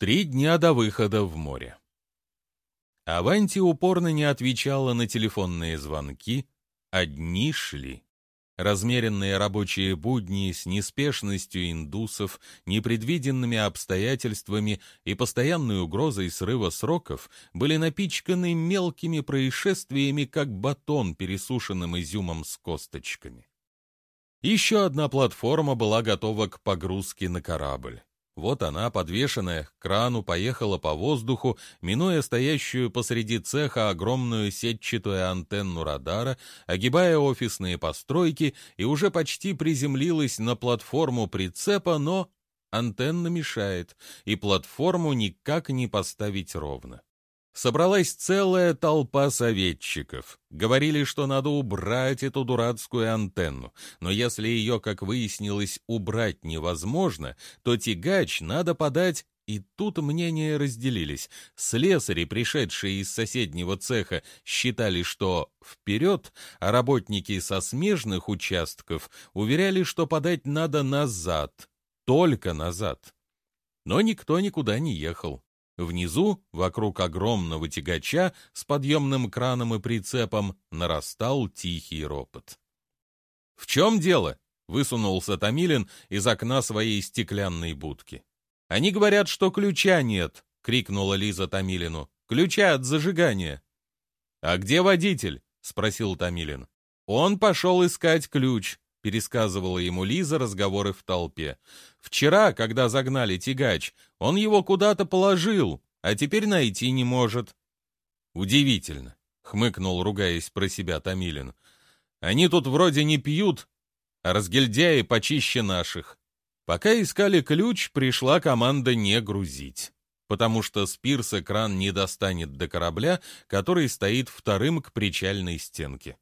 Три дня до выхода в море. Аванти упорно не отвечала на телефонные звонки, а дни шли. Размеренные рабочие будни с неспешностью индусов, непредвиденными обстоятельствами и постоянной угрозой срыва сроков были напичканы мелкими происшествиями, как батон, пересушенным изюмом с косточками. Еще одна платформа была готова к погрузке на корабль. Вот она, подвешенная к крану, поехала по воздуху, минуя стоящую посреди цеха огромную сетчатую антенну радара, огибая офисные постройки и уже почти приземлилась на платформу прицепа, но антенна мешает, и платформу никак не поставить ровно. Собралась целая толпа советчиков. Говорили, что надо убрать эту дурацкую антенну, но если ее, как выяснилось, убрать невозможно, то тягач надо подать и тут мнения разделились. Слесари, пришедшие из соседнего цеха, считали, что вперед, а работники со смежных участков уверяли, что подать надо назад, только назад. Но никто никуда не ехал. Внизу, вокруг огромного тягача с подъемным краном и прицепом, нарастал тихий ропот. «В чем дело?» — высунулся Томилин из окна своей стеклянной будки. «Они говорят, что ключа нет!» — крикнула Лиза Томилину. «Ключа от зажигания!» «А где водитель?» — спросил Томилин. «Он пошел искать ключ», — пересказывала ему Лиза разговоры в толпе. «Вчера, когда загнали тягач, он его куда-то положил, а теперь найти не может». «Удивительно», — хмыкнул, ругаясь про себя Томилин. «Они тут вроде не пьют, а разгильдяи почище наших». Пока искали ключ, пришла команда не грузить, потому что с пирса кран не достанет до корабля, который стоит вторым к причальной стенке.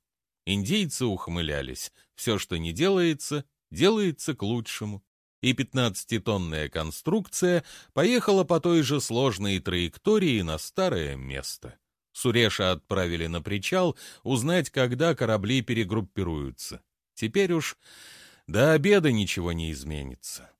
Индейцы ухмылялись. Все, что не делается, делается к лучшему. И пятнадцатитонная конструкция поехала по той же сложной траектории на старое место. Суреша отправили на причал узнать, когда корабли перегруппируются. Теперь уж до обеда ничего не изменится.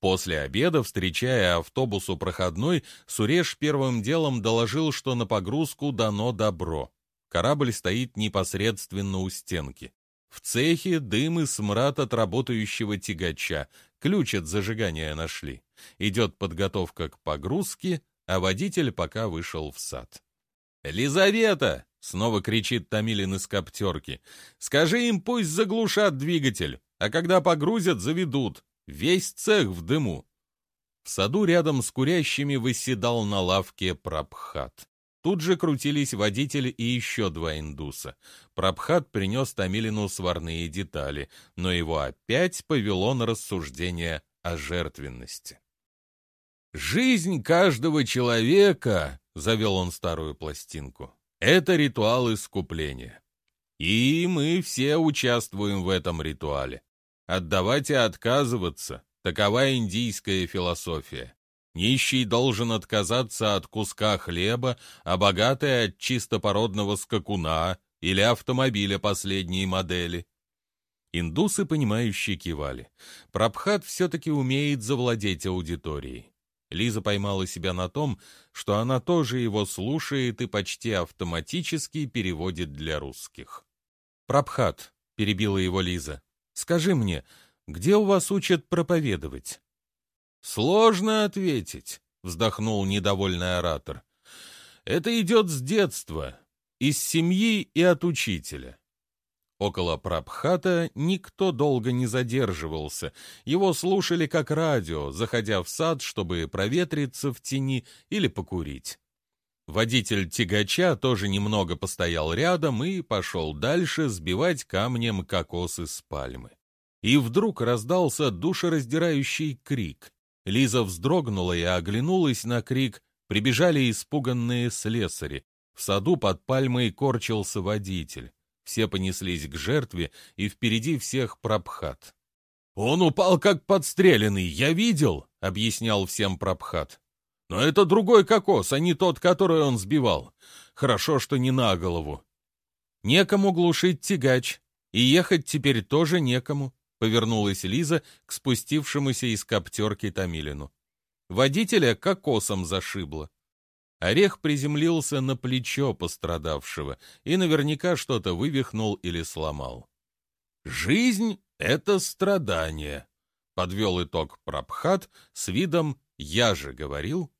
После обеда, встречая автобусу проходной, Суреш первым делом доложил, что на погрузку дано добро. Корабль стоит непосредственно у стенки. В цехе дым и смрад от работающего тягача. Ключ от зажигания нашли. Идет подготовка к погрузке, а водитель пока вышел в сад. «Лизавета!» — снова кричит Томилин из коптерки. «Скажи им, пусть заглушат двигатель, а когда погрузят, заведут. Весь цех в дыму». В саду рядом с курящими выседал на лавке Прабхат. Тут же крутились водитель и еще два индуса. Прабхат принес Тамилину сварные детали, но его опять повело на рассуждение о жертвенности. «Жизнь каждого человека», — завел он старую пластинку, — «это ритуал искупления. И мы все участвуем в этом ритуале. Отдавать и отказываться — такова индийская философия. Нищий должен отказаться от куска хлеба, а богатый от чистопородного скакуна или автомобиля последней модели. Индусы, понимающие, кивали. Прабхат все-таки умеет завладеть аудиторией. Лиза поймала себя на том, что она тоже его слушает и почти автоматически переводит для русских. «Прабхат», — перебила его Лиза, — «скажи мне, где у вас учат проповедовать?» «Сложно ответить», — вздохнул недовольный оратор. «Это идет с детства, из семьи и от учителя». Около Прабхата никто долго не задерживался. Его слушали как радио, заходя в сад, чтобы проветриться в тени или покурить. Водитель тягача тоже немного постоял рядом и пошел дальше сбивать камнем кокосы с пальмы. И вдруг раздался душераздирающий крик. Лиза вздрогнула и оглянулась на крик. Прибежали испуганные слесари. В саду под пальмой корчился водитель. Все понеслись к жертве, и впереди всех Прабхат. «Он упал как подстреленный, я видел», — объяснял всем Прабхат. «Но это другой кокос, а не тот, который он сбивал. Хорошо, что не на голову». «Некому глушить тягач, и ехать теперь тоже некому», повернулась Лиза к спустившемуся из коптерки Томилину. Водителя кокосом зашибло. Орех приземлился на плечо пострадавшего и наверняка что-то вывихнул или сломал. «Жизнь — это страдание», — подвел итог Прабхат с видом «я же говорил».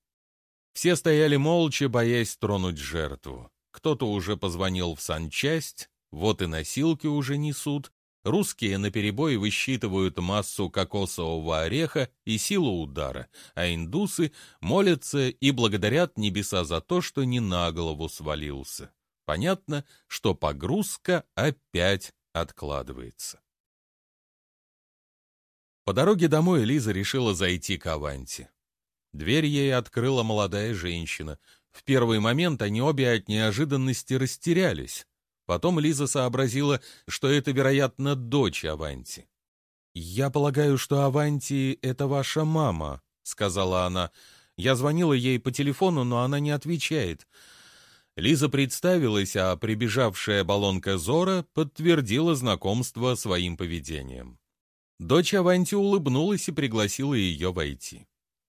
Все стояли молча, боясь тронуть жертву. Кто-то уже позвонил в санчасть, вот и носилки уже несут. Русские наперебой высчитывают массу кокосового ореха и силу удара, а индусы молятся и благодарят небеса за то, что не на голову свалился. Понятно, что погрузка опять откладывается. По дороге домой Лиза решила зайти к Аванти. Дверь ей открыла молодая женщина. В первый момент они обе от неожиданности растерялись. Потом Лиза сообразила, что это, вероятно, дочь Аванти. «Я полагаю, что Аванти — это ваша мама», — сказала она. «Я звонила ей по телефону, но она не отвечает». Лиза представилась, а прибежавшая баллонка Зора подтвердила знакомство своим поведением. Дочь Аванти улыбнулась и пригласила ее войти.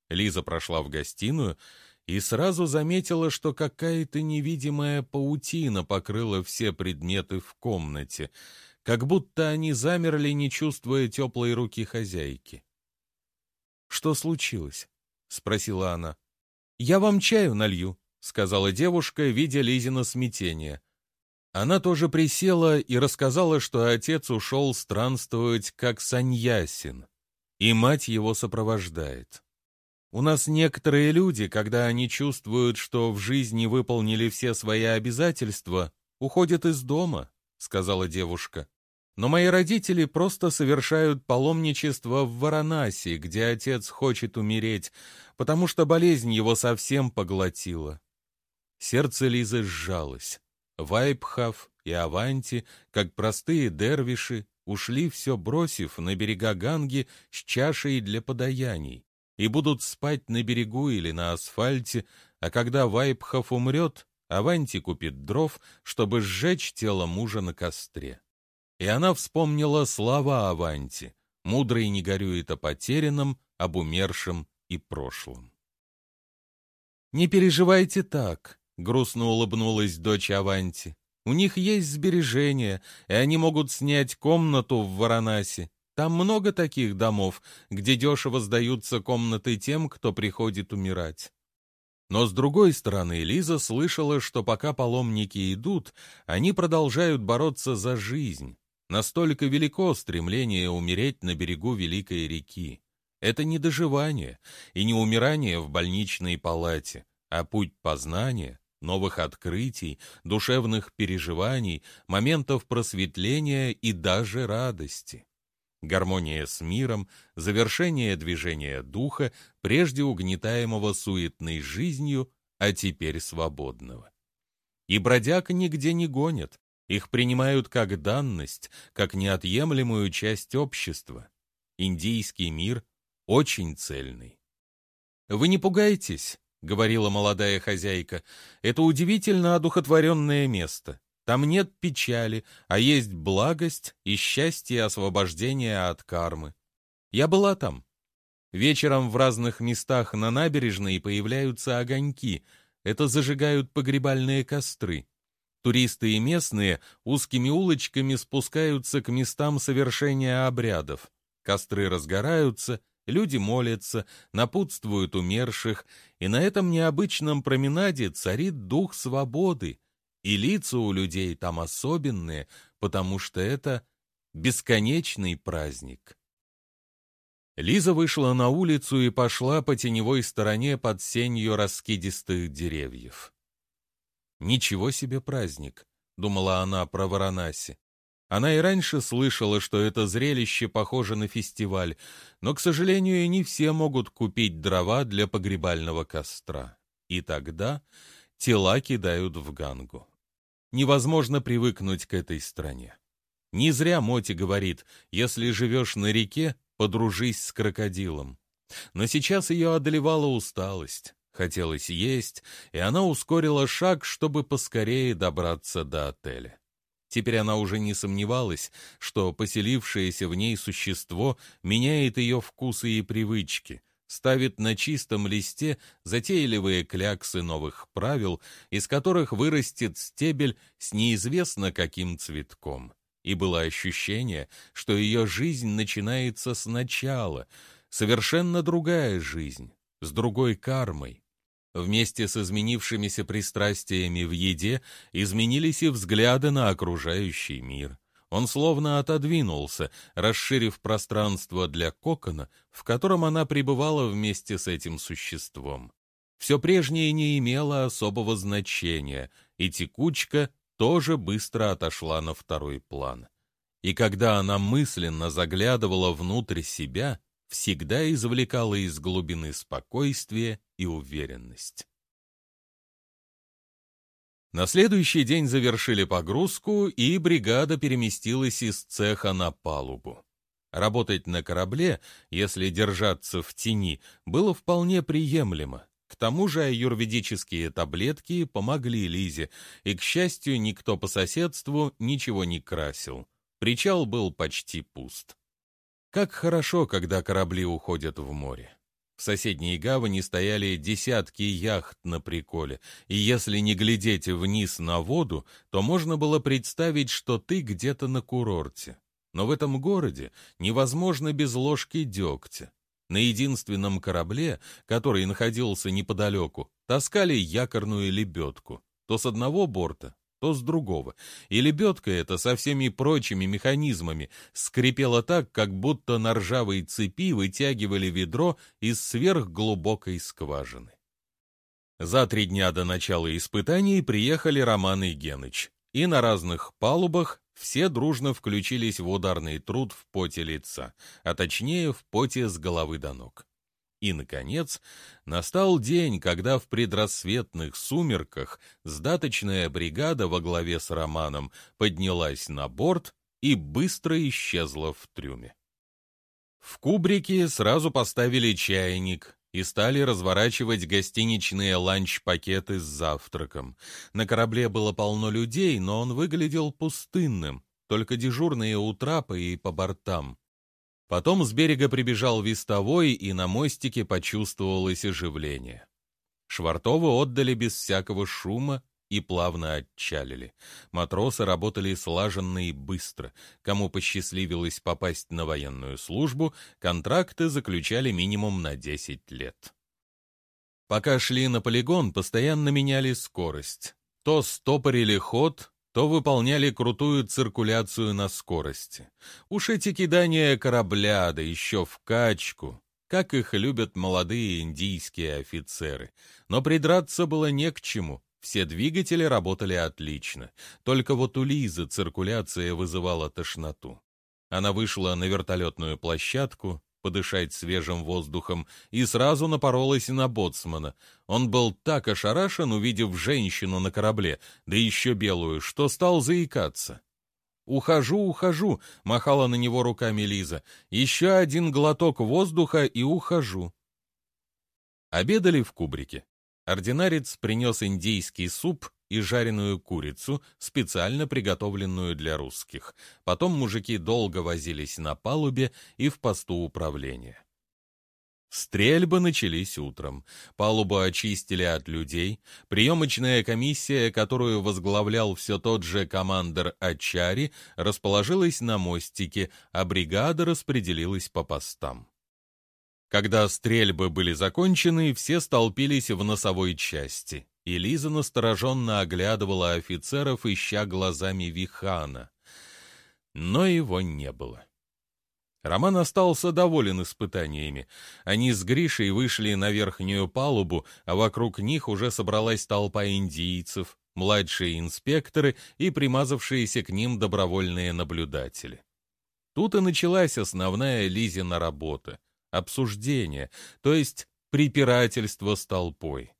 Лиза прошла в гостиную и сразу заметила, что какая-то невидимая паутина покрыла все предметы в комнате, как будто они замерли, не чувствуя теплой руки хозяйки. «Что случилось?» — спросила она. «Я вам чаю налью», — сказала девушка, видя Лизина смятение. Она тоже присела и рассказала, что отец ушел странствовать как саньясин, и мать его сопровождает. У нас некоторые люди, когда они чувствуют, что в жизни выполнили все свои обязательства, уходят из дома, сказала девушка. Но мои родители просто совершают паломничество в Варанаси, где отец хочет умереть, потому что болезнь его совсем поглотила. Сердце Лизы сжалось. Вайпхав и Аванти, как простые дервиши, ушли все бросив на берега Ганги с чашей для подаяний и будут спать на берегу или на асфальте, а когда Вайпхав умрет, Аванти купит дров, чтобы сжечь тело мужа на костре. И она вспомнила слова Аванти «Мудрый не горюет о потерянном, об умершем и прошлом». «Не переживайте так», грустно улыбнулась дочь Аванти. У них есть сбережения, и они могут снять комнату в Варанаси. Там много таких домов, где дешево сдаются комнаты тем, кто приходит умирать. Но с другой стороны, Лиза слышала, что пока паломники идут, они продолжают бороться за жизнь. Настолько велико стремление умереть на берегу Великой реки. Это не доживание и не умирание в больничной палате, а путь познания, новых открытий, душевных переживаний, моментов просветления и даже радости. Гармония с миром, завершение движения духа, прежде угнетаемого суетной жизнью, а теперь свободного. И бродяг нигде не гонят, их принимают как данность, как неотъемлемую часть общества. Индийский мир очень цельный. Вы не пугайтесь, — говорила молодая хозяйка, — «это удивительно одухотворенное место. Там нет печали, а есть благость и счастье освобождения от кармы. Я была там. Вечером в разных местах на набережной появляются огоньки. Это зажигают погребальные костры. Туристы и местные узкими улочками спускаются к местам совершения обрядов. Костры разгораются, Люди молятся, напутствуют умерших, и на этом необычном променаде царит дух свободы, и лица у людей там особенные, потому что это бесконечный праздник. Лиза вышла на улицу и пошла по теневой стороне под сенью раскидистых деревьев. «Ничего себе праздник!» — думала она про Варанаси. Она и раньше слышала, что это зрелище похоже на фестиваль, но, к сожалению, не все могут купить дрова для погребального костра. И тогда тела кидают в Гангу. Невозможно привыкнуть к этой стране. Не зря Моти говорит, если живешь на реке, подружись с крокодилом. Но сейчас ее одолевала усталость. Хотелось есть, и она ускорила шаг, чтобы поскорее добраться до отеля. Теперь она уже не сомневалась, что поселившееся в ней существо меняет ее вкусы и привычки, ставит на чистом листе затейливые кляксы новых правил, из которых вырастет стебель с неизвестно каким цветком. И было ощущение, что ее жизнь начинается сначала, совершенно другая жизнь, с другой кармой. Вместе с изменившимися пристрастиями в еде изменились и взгляды на окружающий мир. Он словно отодвинулся, расширив пространство для кокона, в котором она пребывала вместе с этим существом. Все прежнее не имело особого значения, и текучка тоже быстро отошла на второй план. И когда она мысленно заглядывала внутрь себя, всегда извлекала из глубины спокойствие и уверенность. На следующий день завершили погрузку, и бригада переместилась из цеха на палубу. Работать на корабле, если держаться в тени, было вполне приемлемо. К тому же аюрведические таблетки помогли Лизе, и, к счастью, никто по соседству ничего не красил. Причал был почти пуст. Как хорошо, когда корабли уходят в море. В соседней гавани стояли десятки яхт на приколе, и если не глядеть вниз на воду, то можно было представить, что ты где-то на курорте. Но в этом городе невозможно без ложки дегтя. На единственном корабле, который находился неподалеку, таскали якорную лебедку. То с одного борта, то с другого. И лебедка эта со всеми прочими механизмами скрипела так, как будто на ржавой цепи вытягивали ведро из сверхглубокой скважины. За три дня до начала испытаний приехали Роман и Геныч, и на разных палубах все дружно включились в ударный труд в поте лица, а точнее в поте с головы до ног. И, наконец, настал день, когда в предрассветных сумерках сдаточная бригада во главе с Романом поднялась на борт и быстро исчезла в трюме. В кубрике сразу поставили чайник и стали разворачивать гостиничные ланч-пакеты с завтраком. На корабле было полно людей, но он выглядел пустынным, только дежурные у трапа и по бортам. Потом с берега прибежал вестовой, и на мостике почувствовалось оживление. Швартовы отдали без всякого шума и плавно отчалили. Матросы работали слаженно и быстро. Кому посчастливилось попасть на военную службу, контракты заключали минимум на 10 лет. Пока шли на полигон, постоянно меняли скорость. То стопорили ход, то выполняли крутую циркуляцию на скорости. Уж эти кидания корабля, да еще в качку, как их любят молодые индийские офицеры. Но придраться было не к чему. Все двигатели работали отлично. Только вот у Лизы циркуляция вызывала тошноту. Она вышла на вертолетную площадку, подышать свежим воздухом, и сразу напоролась на боцмана. Он был так ошарашен, увидев женщину на корабле, да еще белую, что стал заикаться. «Ухожу, ухожу!» — махала на него руками Лиза. «Еще один глоток воздуха и ухожу!» Обедали в кубрике. Ординарец принес индийский суп и жареную курицу, специально приготовленную для русских. Потом мужики долго возились на палубе и в посту управления. Стрельбы начались утром. Палубу очистили от людей. Приемочная комиссия, которую возглавлял все тот же командир Ачари, расположилась на мостике, а бригада распределилась по постам. Когда стрельбы были закончены, все столпились в носовой части и Лиза настороженно оглядывала офицеров, ища глазами Вихана. Но его не было. Роман остался доволен испытаниями. Они с Гришей вышли на верхнюю палубу, а вокруг них уже собралась толпа индийцев, младшие инспекторы и примазавшиеся к ним добровольные наблюдатели. Тут и началась основная Лизина работа — обсуждение, то есть препирательство с толпой.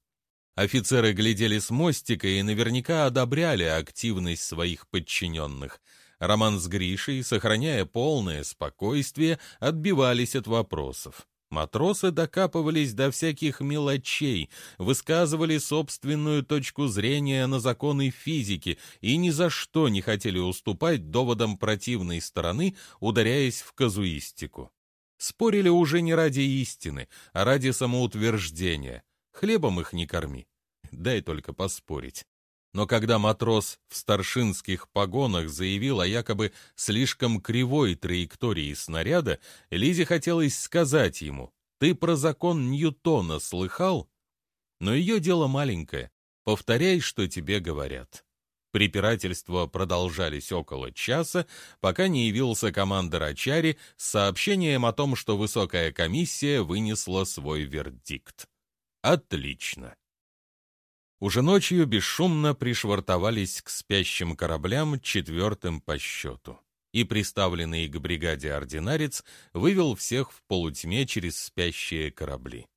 Офицеры глядели с мостика и наверняка одобряли активность своих подчиненных. Роман с Гришей, сохраняя полное спокойствие, отбивались от вопросов. Матросы докапывались до всяких мелочей, высказывали собственную точку зрения на законы физики и ни за что не хотели уступать доводам противной стороны, ударяясь в казуистику. Спорили уже не ради истины, а ради самоутверждения. Хлебом их не корми. Дай только поспорить. Но когда матрос в старшинских погонах заявил о якобы слишком кривой траектории снаряда, Лизе хотелось сказать ему, «Ты про закон Ньютона слыхал?» Но ее дело маленькое. Повторяй, что тебе говорят. Препирательства продолжались около часа, пока не явился командор Ачари с сообщением о том, что высокая комиссия вынесла свой вердикт. Отлично. Уже ночью бесшумно пришвартовались к спящим кораблям четвертым по счету. И приставленный к бригаде ординарец вывел всех в полутьме через спящие корабли.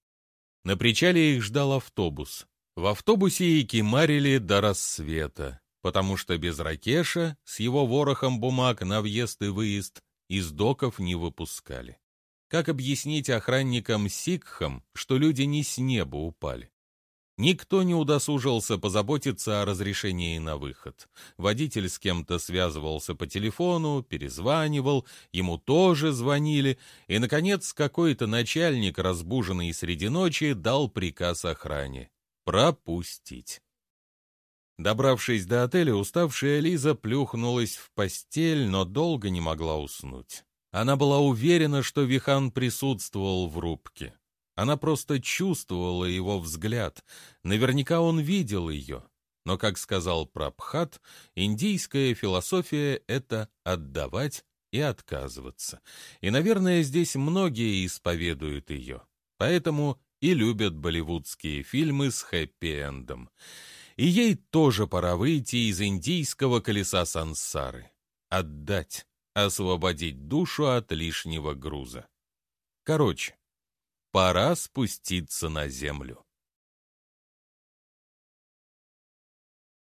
На причале их ждал автобус. В автобусе и кимарили до рассвета потому что без Ракеша с его ворохом бумаг на въезд и выезд из доков не выпускали. Как объяснить охранникам-сикхам, что люди не с неба упали? Никто не удосужился позаботиться о разрешении на выход. Водитель с кем-то связывался по телефону, перезванивал, ему тоже звонили, и, наконец, какой-то начальник, разбуженный среди ночи, дал приказ охране — пропустить. Добравшись до отеля, уставшая Лиза плюхнулась в постель, но долго не могла уснуть. Она была уверена, что Вихан присутствовал в рубке. Она просто чувствовала его взгляд. Наверняка он видел ее. Но, как сказал Прабхат, индийская философия — это отдавать и отказываться. И, наверное, здесь многие исповедуют ее. Поэтому и любят болливудские фильмы с хэппи-эндом и ей тоже пора выйти из индийского колеса сансары. Отдать, освободить душу от лишнего груза. Короче, пора спуститься на землю.